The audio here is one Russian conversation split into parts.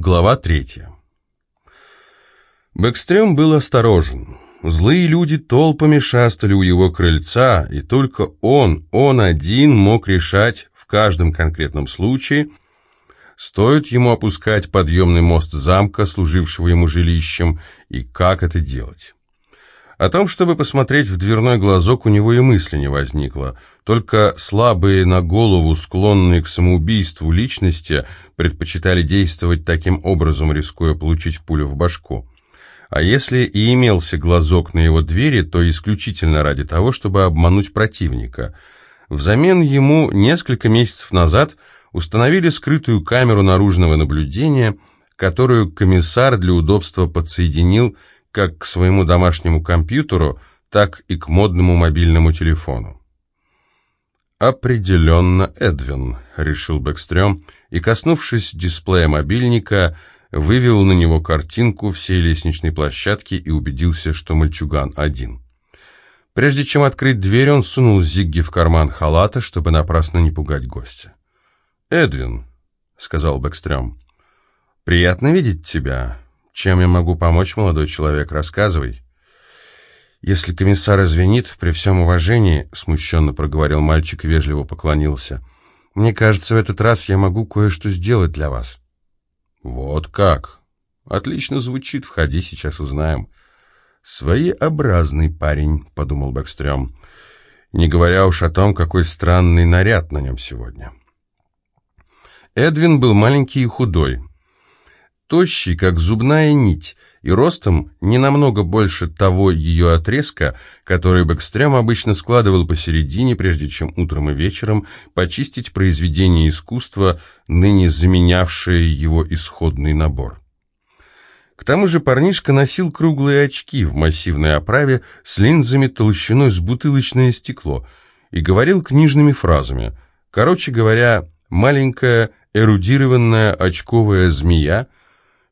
Глава третья. Бэкстрём был осторожен. Злые люди толпами шастали у его крыльца, и только он, он один мог решать в каждом конкретном случае, стоит ему опускать подъемный мост замка, служившего ему жилищем, и как это делать. О том, чтобы посмотреть в дверной глазок, у него и мысли не возникло. Только слабые на голову, склонные к самоубийству личности, предпочитали действовать таким образом, рискуя получить пулю в башку. А если и имелся глазок на его двери, то исключительно ради того, чтобы обмануть противника. Взамен ему несколько месяцев назад установили скрытую камеру наружного наблюдения, которую комиссар для удобства подсоединил как к своему домашнему компьютеру, так и к модному мобильному телефону. «Определенно Эдвин», — решил Бэкстрём, и, коснувшись дисплея мобильника, вывел на него картинку всей лестничной площадки и убедился, что мальчуган один. Прежде чем открыть дверь, он сунул Зигги в карман халата, чтобы напрасно не пугать гостя. «Эдвин», — сказал Бэкстрём, — «приятно видеть тебя. Чем я могу помочь, молодой человек? Рассказывай. Если комиссар извинит, при всем уважении, смущенно проговорил мальчик и вежливо поклонился. Мне кажется, в этот раз я могу кое-что сделать для вас. Вот как? Отлично звучит. Входи, сейчас узнаем. Своеобразный парень, подумал Бэкстрём. Не говоря уж о том, какой странный наряд на нем сегодня. Эдвин был маленький и худой тощий, как зубная нить, и ростом не намного больше того ее отрезка, который Бэкстрем обычно складывал посередине, прежде чем утром и вечером почистить произведение искусства, ныне заменявшее его исходный набор. К тому же парнишка носил круглые очки в массивной оправе с линзами толщиной с бутылочное стекло и говорил книжными фразами. Короче говоря, маленькая эрудированная очковая змея –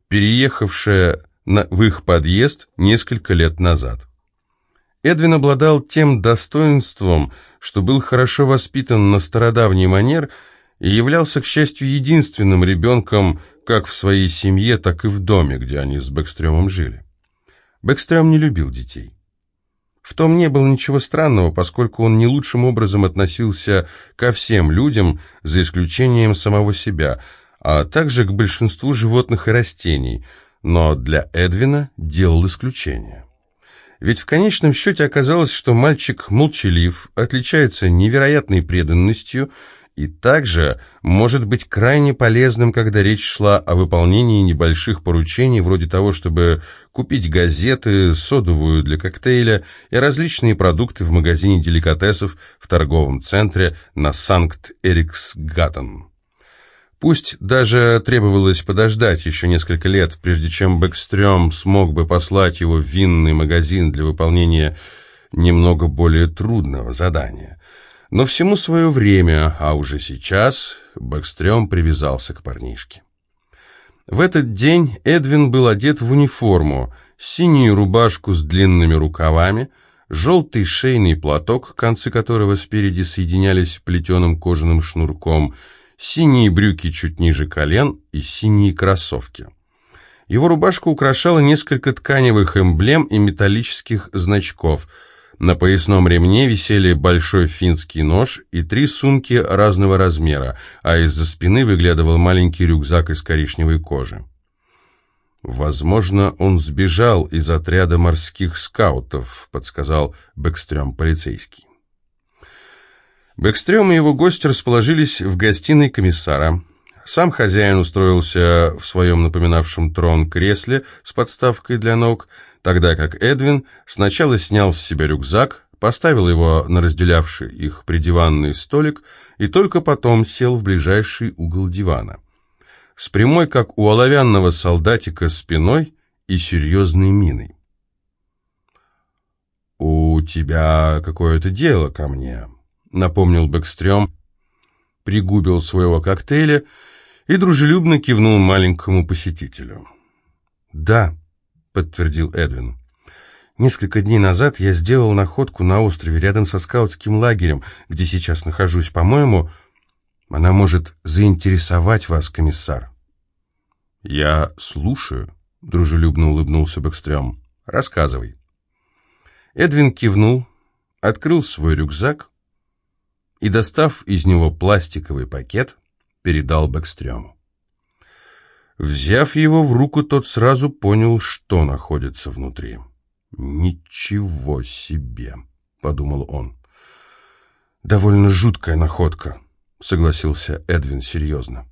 переехавшая на, в их подъезд несколько лет назад. Эдвин обладал тем достоинством, что был хорошо воспитан на стародавний манер и являлся, к счастью, единственным ребенком как в своей семье, так и в доме, где они с Бэкстрёмом жили. Бэкстрём не любил детей. В том не было ничего странного, поскольку он не лучшим образом относился ко всем людям, за исключением самого себя – а также к большинству животных и растений, но для Эдвина делал исключение. Ведь в конечном счете оказалось, что мальчик молчалив, отличается невероятной преданностью и также может быть крайне полезным, когда речь шла о выполнении небольших поручений, вроде того, чтобы купить газеты, содовую для коктейля и различные продукты в магазине деликатесов в торговом центре на Санкт-Эриксгаттен. Пусть даже требовалось подождать еще несколько лет, прежде чем Бэкстрём смог бы послать его в винный магазин для выполнения немного более трудного задания. Но всему свое время, а уже сейчас Бэкстрём привязался к парнишке. В этот день Эдвин был одет в униформу, синюю рубашку с длинными рукавами, желтый шейный платок, концы которого спереди соединялись плетеным кожаным шнурком – синие брюки чуть ниже колен и синие кроссовки. Его рубашку украшало несколько тканевых эмблем и металлических значков. На поясном ремне висели большой финский нож и три сумки разного размера, а из-за спины выглядывал маленький рюкзак из коричневой кожи. «Возможно, он сбежал из отряда морских скаутов», — подсказал Бэкстрём полицейский. Бэкстрём и его гости расположились в гостиной комиссара. Сам хозяин устроился в своем напоминавшем трон кресле с подставкой для ног, тогда как Эдвин сначала снял с себя рюкзак, поставил его на разделявший их придиванный столик и только потом сел в ближайший угол дивана. С прямой, как у оловянного солдатика, спиной и серьезной миной. «У тебя какое-то дело ко мне», напомнил Бэкстрём, пригубил своего коктейля и дружелюбно кивнул маленькому посетителю. «Да», — подтвердил Эдвин. «Несколько дней назад я сделал находку на острове рядом со скаутским лагерем, где сейчас нахожусь. По-моему, она может заинтересовать вас, комиссар». «Я слушаю», — дружелюбно улыбнулся Бэкстрём. «Рассказывай». Эдвин кивнул, открыл свой рюкзак и, достав из него пластиковый пакет, передал Бэкстрёму. Взяв его в руку, тот сразу понял, что находится внутри. «Ничего себе!» — подумал он. «Довольно жуткая находка», — согласился Эдвин серьезно.